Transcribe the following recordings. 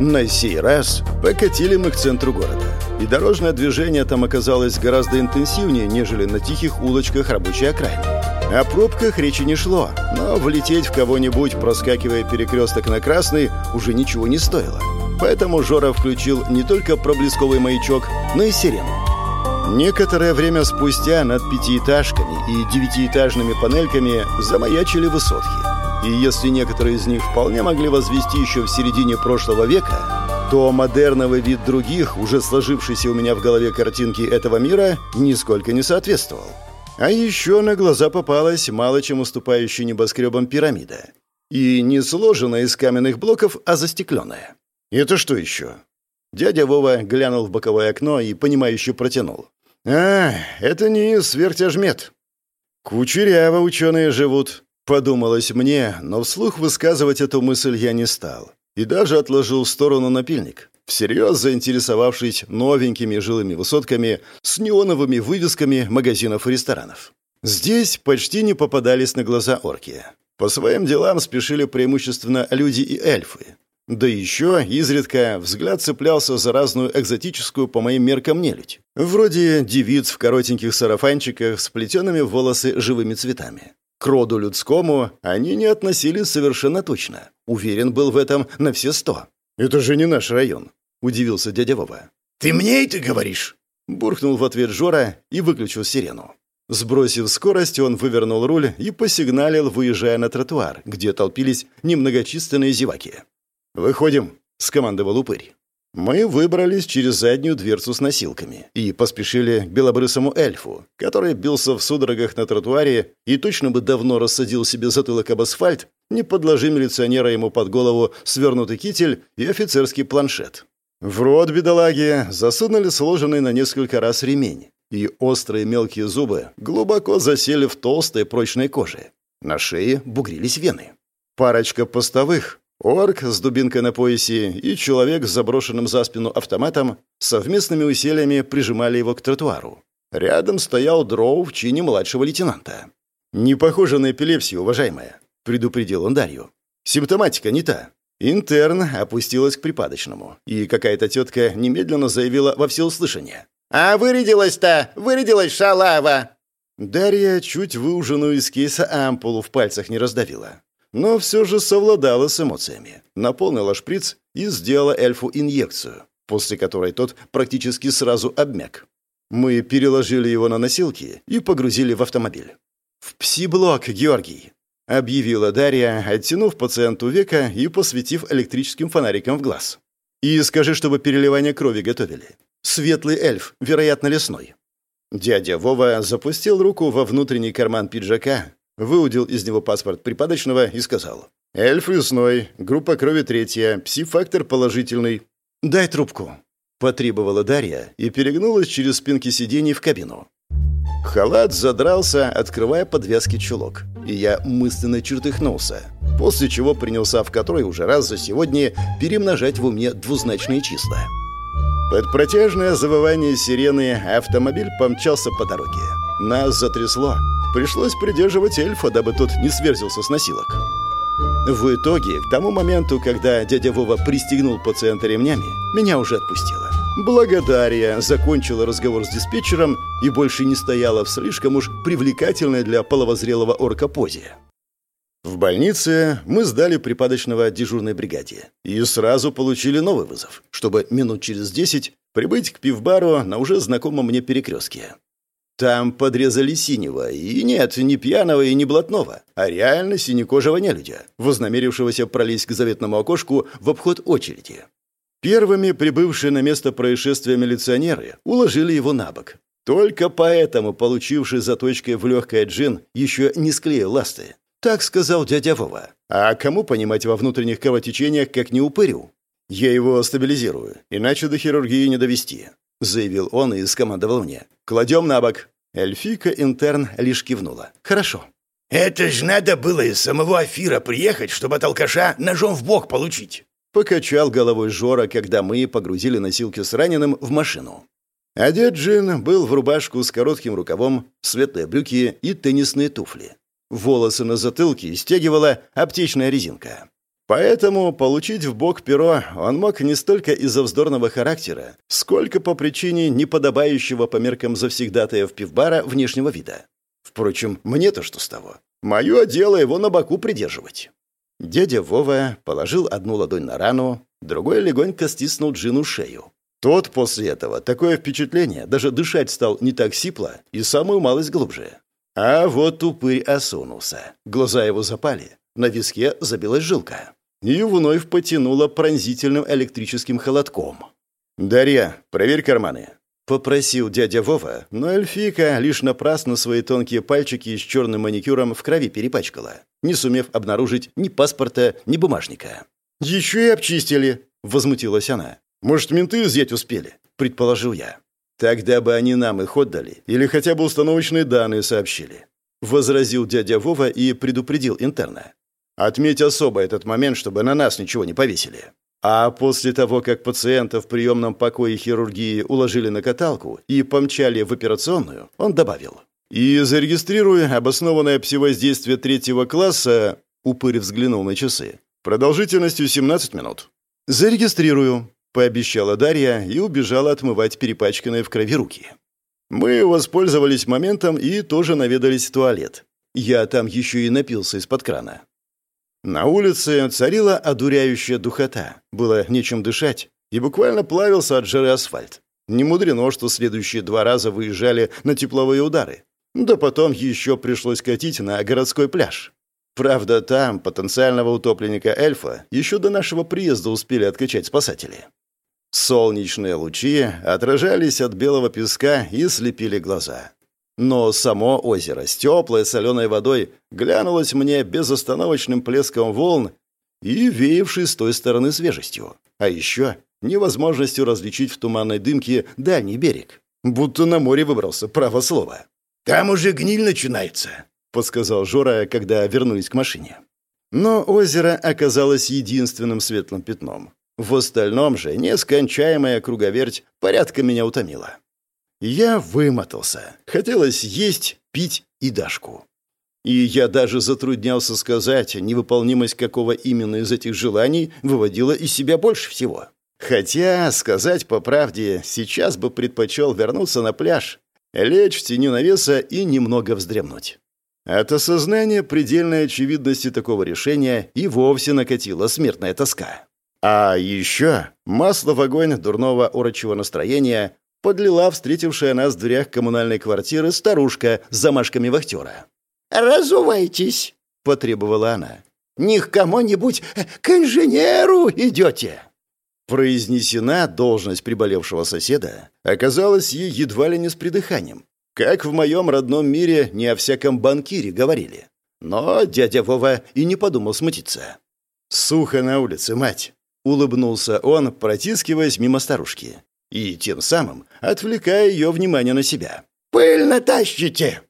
На сей раз покатили мы к центру города. И дорожное движение там оказалось гораздо интенсивнее, нежели на тихих улочках рабочей окраины. О пробках речи не шло, но влететь в кого-нибудь, проскакивая перекресток на красный, уже ничего не стоило. Поэтому Жора включил не только проблесковый маячок, но и сирену. Некоторое время спустя над пятиэтажками и девятиэтажными панельками замаячили высотки. И если некоторые из них вполне могли возвести еще в середине прошлого века, то модерновый вид других, уже сложившийся у меня в голове картинки этого мира, нисколько не соответствовал. А еще на глаза попалась мало чем уступающая небоскребам пирамида. И не сложенная из каменных блоков, а застекленная. «Это что еще?» Дядя Вова глянул в боковое окно и, понимающе протянул. «А, это не сверхтяжмет». «Кучеряво ученые живут», — подумалось мне, но вслух высказывать эту мысль я не стал. И даже отложил в сторону напильник, всерьез заинтересовавшись новенькими жилыми высотками с неоновыми вывесками магазинов и ресторанов. Здесь почти не попадались на глаза орки. По своим делам спешили преимущественно люди и эльфы. Да еще изредка взгляд цеплялся за разную экзотическую по моим меркам нелюдь. Вроде девиц в коротеньких сарафанчиках с плетеными волосы живыми цветами. К роду людскому они не относились совершенно точно. Уверен был в этом на все сто. «Это же не наш район», — удивился дядя Вова. «Ты мне это говоришь?» Буркнул в ответ Жора и выключил сирену. Сбросив скорость, он вывернул руль и посигналил, выезжая на тротуар, где толпились немногочисленные зеваки. «Выходим», — скомандовал упырь. Мы выбрались через заднюю дверцу с носилками и поспешили к белобрысому эльфу, который бился в судорогах на тротуаре и точно бы давно рассадил себе затылок об асфальт, не подложи милиционера ему под голову свернутый китель и офицерский планшет. В рот бедолаги засунули сложенный на несколько раз ремень, и острые мелкие зубы глубоко засели в толстой прочной коже. На шее бугрились вены. Парочка постовых, Орк с дубинкой на поясе и человек с заброшенным за спину автоматом совместными усилиями прижимали его к тротуару. Рядом стоял дроу в чине младшего лейтенанта. «Не похоже на эпилепсию, уважаемая», — предупредил он Дарью. «Симптоматика не та». Интерн опустилась к припадочному, и какая-то тетка немедленно заявила во всеуслышание. «А вырядилась-то! Вырядилась шалава!» Дарья чуть выуженную из кейса ампулу в пальцах не раздавила но все же совладала с эмоциями, наполнила шприц и сделала эльфу инъекцию, после которой тот практически сразу обмяк. Мы переложили его на носилки и погрузили в автомобиль. «В пси-блок, Георгий!» — объявила Дарья, оттянув пациенту века и посветив электрическим фонариком в глаз. «И скажи, чтобы переливание крови готовили. Светлый эльф, вероятно, лесной». Дядя Вова запустил руку во внутренний карман пиджака, выудил из него паспорт припадочного и сказал. «Эльф лесной, группа крови третья, пси-фактор положительный». «Дай трубку», — потребовала Дарья и перегнулась через спинки сидений в кабину. Халат задрался, открывая подвязки чулок, и я мысленно чертыхнулся, после чего принялся в который уже раз за сегодня перемножать в уме двузначные числа. Под протяжное завывание сирены автомобиль помчался по дороге. Нас затрясло, Пришлось придерживать эльфа, дабы тот не сверзился с носилок. В итоге, к тому моменту, когда дядя Вова пристегнул пациента ремнями, меня уже отпустило. Благодария закончила разговор с диспетчером и больше не стояла в слишком уж привлекательной для половозрелого орка позе. В больнице мы сдали припадочного дежурной бригаде и сразу получили новый вызов, чтобы минут через десять прибыть к пивбару на уже знакомом мне перекрестке. Там подрезали синего, и нет, не пьяного и не блатного, а реально синекожего нелюдя, вознамерившегося пролезть к заветному окошку в обход очереди. Первыми прибывшие на место происшествия милиционеры уложили его на бок. Только поэтому получивший заточкой в легкое джин еще не склеил ласты. Так сказал дядя Вова. А кому понимать во внутренних кровотечениях, как не упырю? Я его стабилизирую, иначе до хирургии не довести. — заявил он и скомандовал мне. «Кладем на бок». Эльфика-интерн лишь кивнула. «Хорошо». «Это ж надо было из самого Афира приехать, чтобы от алкаша ножом в бок получить!» Покачал головой Жора, когда мы погрузили носилки с раненым в машину. Одет Джин был в рубашку с коротким рукавом, светлые брюки и теннисные туфли. Волосы на затылке стягивала аптечная резинка. Поэтому получить в бок перо он мог не столько из-за вздорного характера, сколько по причине неподобающего по меркам завсегдатая в пивбара внешнего вида. Впрочем, мне-то что с того? Мое дело его на боку придерживать. Дядя Вова положил одну ладонь на рану, другой легонько стиснул Джину шею. Тот после этого, такое впечатление, даже дышать стал не так сипло и самую малость глубже. А вот упырь осунулся. Глаза его запали, на виске забилась жилка. И вновь потянуло пронзительным электрическим холодком. «Дарья, проверь карманы», — попросил дядя Вова, но эльфийка лишь напрасно свои тонкие пальчики с черным маникюром в крови перепачкала, не сумев обнаружить ни паспорта, ни бумажника. «Еще и обчистили», — возмутилась она. «Может, менты взять успели?» — предположил я. «Тогда бы они нам их отдали, или хотя бы установочные данные сообщили», — возразил дядя Вова и предупредил интерна. «Отметь особо этот момент, чтобы на нас ничего не повесили». А после того, как пациента в приемном покое хирургии уложили на каталку и помчали в операционную, он добавил. «И зарегистрируя обоснованное псевоздействие третьего класса...» Упырь взглянул на часы. «Продолжительностью 17 минут». «Зарегистрирую», пообещала Дарья и убежала отмывать перепачканные в крови руки. Мы воспользовались моментом и тоже наведались в туалет. Я там еще и напился из-под крана. На улице царила одуряющая духота, было нечем дышать, и буквально плавился от жары асфальт. Не мудрено, что следующие два раза выезжали на тепловые удары. Да потом еще пришлось катить на городской пляж. Правда, там потенциального утопленника эльфа еще до нашего приезда успели откачать спасатели. Солнечные лучи отражались от белого песка и слепили глаза. Но само озеро с теплой соленой водой глянулось мне безостановочным плеском волн и веявшей с той стороны свежестью. А еще невозможностью различить в туманной дымке дальний берег. Будто на море выбрался, право слово. «Там уже гниль начинается», — подсказал Жора, когда вернулись к машине. Но озеро оказалось единственным светлым пятном. В остальном же нескончаемая круговерть порядка меня утомила. Я вымотался. Хотелось есть, пить и Дашку. И я даже затруднялся сказать, невыполнимость какого именно из этих желаний выводила из себя больше всего. Хотя, сказать по правде, сейчас бы предпочел вернуться на пляж, лечь в тени навеса и немного вздремнуть. От осознания предельной очевидности такого решения и вовсе накатила смертная тоска. А еще масло в огонь дурного урочего настроения подлила встретившая нас в дверях коммунальной квартиры старушка с замашками вахтера. «Разувайтесь», — потребовала она. «Не к кому-нибудь, к инженеру идете». Произнесена должность приболевшего соседа оказалась ей едва ли не с придыханием. Как в моем родном мире не о всяком банкире говорили. Но дядя Вова и не подумал смутиться. «Сухо на улице, мать. Улыбнулся он, протискиваясь мимо старушки. И тем самым отвлекая ее внимание на себя. «Пыльно тащите!»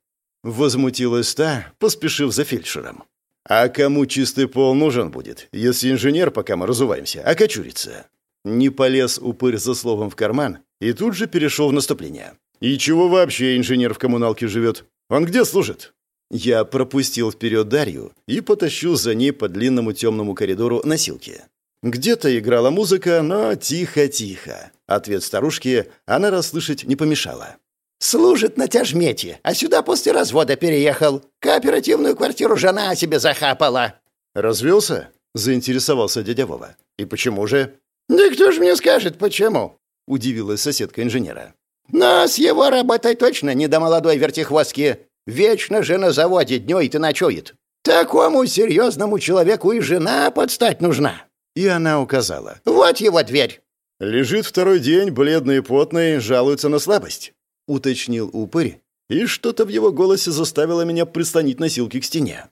Возмутилась та, поспешив за фельдшером. «А кому чистый пол нужен будет, если инженер, пока мы разуваемся, окочурится?» Не полез упырь за словом в карман и тут же перешел в наступление. «И чего вообще инженер в коммуналке живет? Он где служит?» Я пропустил вперед Дарью и потащил за ней по длинному темному коридору носилки. Где-то играла музыка, но тихо-тихо. Ответ старушки она расслышать не помешала. «Служит на тяжмете, а сюда после развода переехал. Кооперативную квартиру жена себе захапала». «Развелся?» — заинтересовался дядя Вова. «И почему же?» «Да кто ж мне скажет, почему?» — удивилась соседка инженера. «Но с его работой точно не до молодой вертихвостки. Вечно же на заводе днёй и ночует. Такому серьезному человеку и жена подстать нужна». И она указала. «Вот его дверь!» «Лежит второй день, бледный и потный, жалуется на слабость», — уточнил упырь, и что-то в его голосе заставило меня прислонить носилки к стене.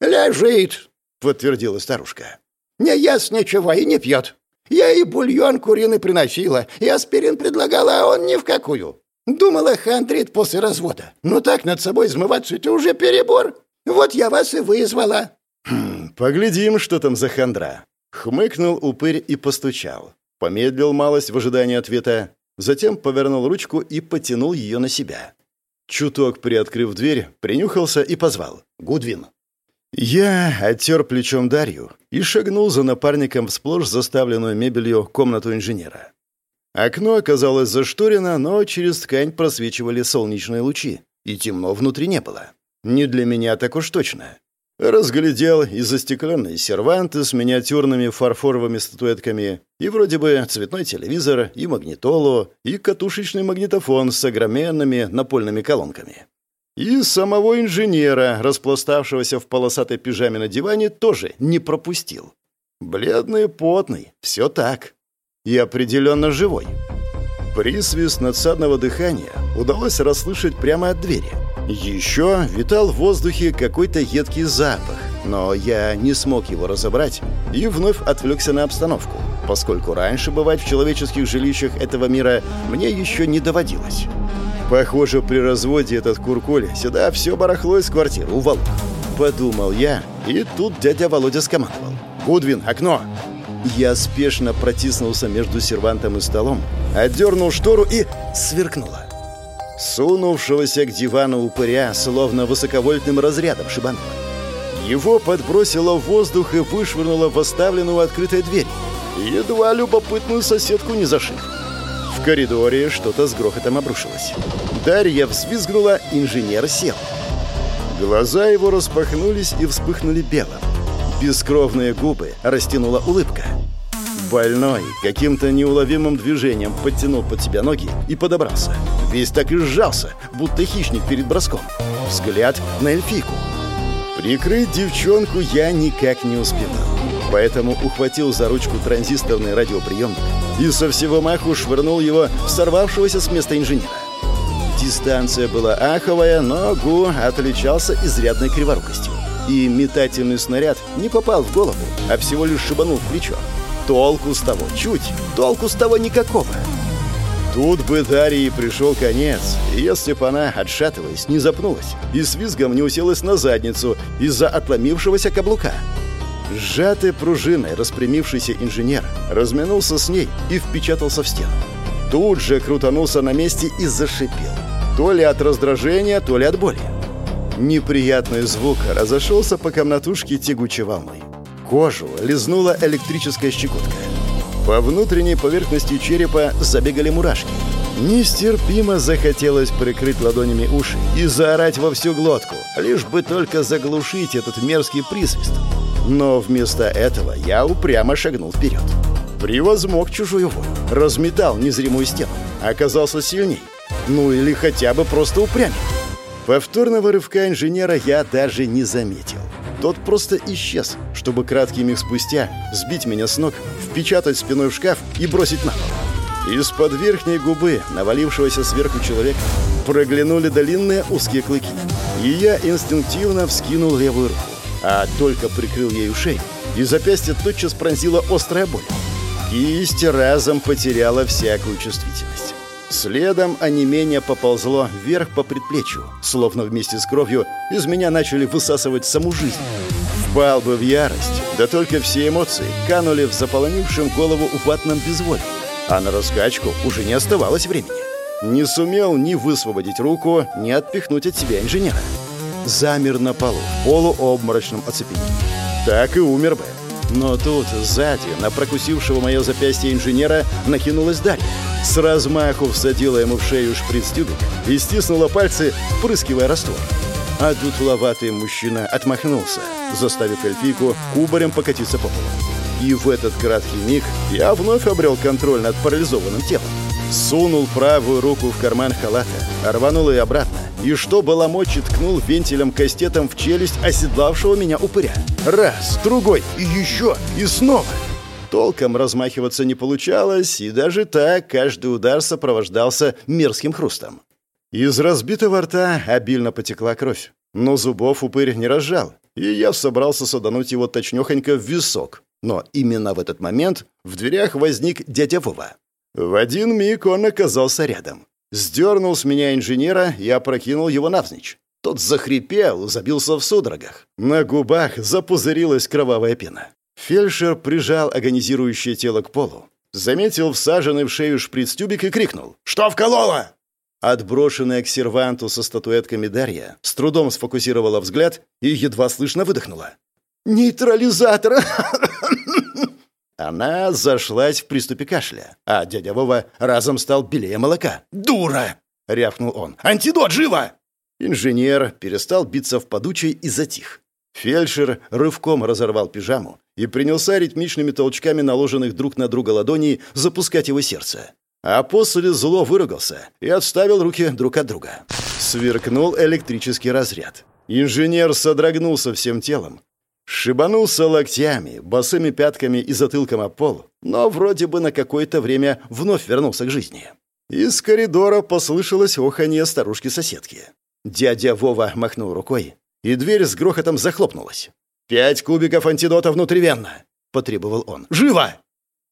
«Лежит», — подтвердила старушка. «Не ест ничего и не пьет. Я и бульон куриный приносила, и аспирин предлагала, а он ни в какую. Думала, хандрит после развода. Но так над собой измываться — это уже перебор. Вот я вас и вызвала». «Хм, «Поглядим, что там за хандра», Хмыкнул упырь и постучал. Помедлил малость в ожидании ответа, затем повернул ручку и потянул ее на себя. Чуток приоткрыв дверь, принюхался и позвал. «Гудвин». Я оттер плечом Дарью и шагнул за напарником в сплошь заставленную мебелью комнату инженера. Окно оказалось зашторено, но через ткань просвечивали солнечные лучи, и темно внутри не было. Не для меня так уж точно. Разглядел и застекленные серванты с миниатюрными фарфоровыми статуэтками, и вроде бы цветной телевизор, и магнитолу, и катушечный магнитофон с огроменными напольными колонками. И самого инженера, распластавшегося в полосатой пижаме на диване, тоже не пропустил. Бледный, потный, все так. И определенно живой. Присвист надсадного дыхания удалось расслышать прямо от двери. Еще витал в воздухе какой-то едкий запах, но я не смог его разобрать и вновь отвлекся на обстановку, поскольку раньше бывать в человеческих жилищах этого мира мне еще не доводилось. Похоже, при разводе этот куркуль сюда все барахло из квартиры уволок. Подумал я, и тут дядя Володя скомандовал. «Гудвин, окно!» Я спешно протиснулся между сервантом и столом, отдернул штору и сверкнуло. Сунувшегося к дивану упыря словно высоковольтным разрядом шибануло. Его подбросило в воздух и вышвырнуло в оставленную открытой дверь. Едва любопытную соседку не зашиб. В коридоре что-то с грохотом обрушилось. Дарья взвизгнула, инженер сел. Глаза его распахнулись и вспыхнули белым. Бескровные губы растянула улыбка. Больной каким-то неуловимым движением подтянул под себя ноги и подобрался. Весь так и сжался, будто хищник перед броском. Взгляд на эльфийку. Прикрыть девчонку я никак не успевал. Поэтому ухватил за ручку транзисторный радиоприемник и со всего маху швырнул его в сорвавшегося с места инженера. Дистанция была аховая, но Гу отличался изрядной криворукостью. И метательный снаряд не попал в голову, а всего лишь шибанул в плечо. Толку с того чуть, толку с того никакого. Тут бы Дарье пришел конец, если бы она, отшатываясь, не запнулась и с визгом не уселась на задницу из-за отломившегося каблука. Сжатой пружиной распрямившийся инженер разминулся с ней и впечатался в стену. Тут же крутанулся на месте и зашипел. То ли от раздражения, то ли от боли. Неприятный звук разошелся по комнатушке тягучей волной. Кожу лизнула электрическая щекотка. По внутренней поверхности черепа забегали мурашки. Нестерпимо захотелось прикрыть ладонями уши и заорать во всю глотку, лишь бы только заглушить этот мерзкий присвист. Но вместо этого я упрямо шагнул вперед. Превозмог чужую волю, разметал незримую стену, оказался сильней. Ну или хотя бы просто упрямее. Повторного рывка инженера я даже не заметил. Тот просто исчез, чтобы краткий миг спустя сбить меня с ног, впечатать спиной в шкаф и бросить на пол. Из-под верхней губы, навалившегося сверху человека, проглянули длинные узкие клыки. И я инстинктивно вскинул левую руку, а только прикрыл ею шею, и запястье тотчас пронзила острая боль. Кисть разом потеряла всякую чувствительность. Следом онемение поползло вверх по предплечью, словно вместе с кровью из меня начали высасывать саму жизнь. Впал бы в ярость, да только все эмоции канули в заполонившем голову ватном безволии, а на раскачку уже не оставалось времени. Не сумел ни высвободить руку, ни отпихнуть от себя инженера. Замер на полу, в полуобморочном оцепенении. Так и умер бы. Но тут сзади, на прокусившего мое запястье инженера, накинулась Дарья. С размаху всадила ему в шею шприц-тюбик и стиснула пальцы, впрыскивая раствор. А дутловатый мужчина отмахнулся, заставив эльфийку кубарем покатиться по полу. И в этот краткий миг я вновь обрел контроль над парализованным телом. Сунул правую руку в карман халата, рванул ее обратно, и что было мочи ткнул вентилем-кастетом в челюсть оседлавшего меня упыря. Раз, другой, и еще, и снова. Толком размахиваться не получалось, и даже так каждый удар сопровождался мерзким хрустом. Из разбитого рта обильно потекла кровь, но зубов упырь не разжал, и я собрался садануть его точнёхонько в висок. Но именно в этот момент в дверях возник дядя Вова. В один миг он оказался рядом. Сдернул с меня инженера и опрокинул его навзничь. Тот захрипел, забился в судорогах. На губах запузырилась кровавая пена. Фельдшер прижал агонизирующее тело к полу, заметил всаженный в шею шприц-тюбик и крикнул «Что вкололо?» Отброшенная к серванту со статуэтками Дарья с трудом сфокусировала взгляд и едва слышно выдохнула. «Нейтрализатор!» Она зашлась в приступе кашля, а дядя Вова разом стал белее молока. «Дура!» — рявкнул он. «Антидот, живо!» Инженер перестал биться в подучей и затих. Фельдшер рывком разорвал пижаму и принялся ритмичными толчками наложенных друг на друга ладоней запускать его сердце. А после зло выругался и отставил руки друг от друга. Сверкнул электрический разряд. Инженер содрогнулся всем телом, Шибанулся локтями, босыми пятками и затылком о пол, но вроде бы на какое-то время вновь вернулся к жизни. Из коридора послышалось оханье старушки-соседки. Дядя Вова махнул рукой, и дверь с грохотом захлопнулась. «Пять кубиков антидота внутривенно!» — потребовал он. «Живо!»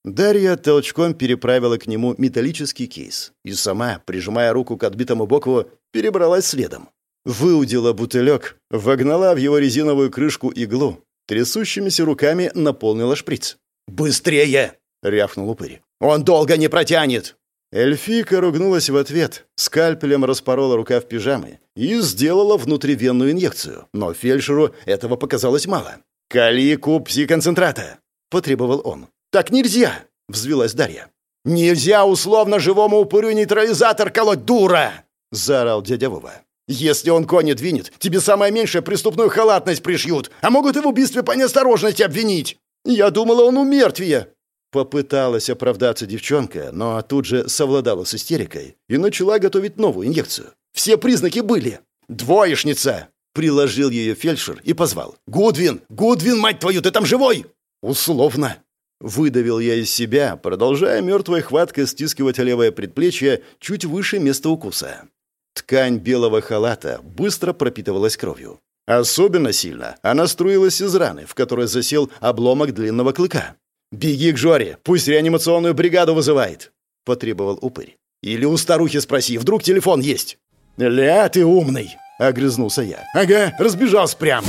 Дарья толчком переправила к нему металлический кейс и сама, прижимая руку к отбитому боку, перебралась следом. Выудила бутылек, вогнала в его резиновую крышку иглу, трясущимися руками наполнила шприц. «Быстрее!» — рявкнул упырь. «Он долго не протянет!» Эльфика ругнулась в ответ, скальпелем распорола рукав пижамы и сделала внутривенную инъекцию, но фельдшеру этого показалось мало. «Кали куб пси-концентрата!» — потребовал он. «Так нельзя!» — взвилась Дарья. «Нельзя условно живому упырю нейтрализатор колоть, дура!» — заорал дядя Вова. «Если он кони двинет, тебе самое меньшее преступную халатность пришьют, а могут и в убийстве по неосторожности обвинить!» «Я думала, он умертвие!» Попыталась оправдаться девчонка, но тут же совладала с истерикой и начала готовить новую инъекцию. Все признаки были. «Двоечница!» Приложил ее фельдшер и позвал. «Гудвин! Гудвин, мать твою, ты там живой?» «Условно!» Выдавил я из себя, продолжая мертвой хваткой стискивать левое предплечье чуть выше места укуса. Ткань белого халата быстро пропитывалась кровью. Особенно сильно она струилась из раны, в которой засел обломок длинного клыка. «Беги к Жоре, пусть реанимационную бригаду вызывает», — потребовал упырь. «Или у старухи спроси, вдруг телефон есть». «Ля, ты умный», — огрызнулся я. «Ага, разбежался прям».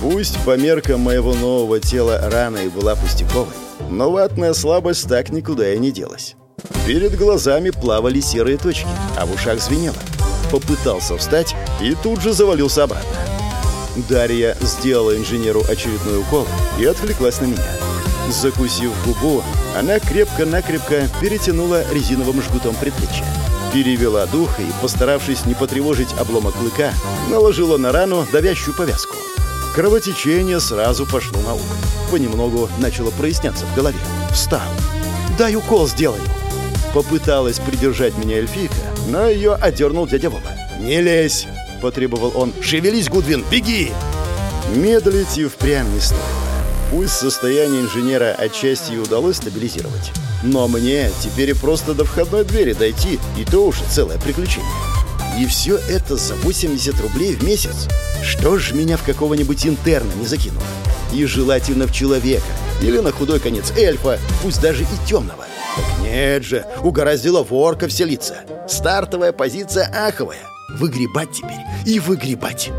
Пусть по меркам моего нового тела рана и была пустяковой, но ватная слабость так никуда и не делась. Перед глазами плавали серые точки, а в ушах звенело. Попытался встать и тут же завалился обратно. Дарья сделала инженеру очередной укол и отвлеклась на меня. Закусив губу, она крепко-накрепко перетянула резиновым жгутом предплечья. Перевела дух и, постаравшись не потревожить обломок клыка, наложила на рану давящую повязку. Кровотечение сразу пошло на ум. Понемногу начало проясняться в голове. Встал. «Дай укол сделаю!» Попыталась придержать меня эльфийка, но ее одернул дядя Вова. «Не лезь!» – потребовал он. «Шевелись, Гудвин, беги!» Медлить и впрямь не стоило. Пусть состояние инженера отчасти и удалось стабилизировать, но мне теперь и просто до входной двери дойти, и то уже целое приключение. И все это за 80 рублей в месяц. Что ж меня в какого-нибудь интерна не закинуло? И желательно в человека. Или на худой конец эльфа, пусть даже и темного. Нет же, угораздило ворка вселиться. Стартовая позиция аховая. Выгребать теперь и выгребать.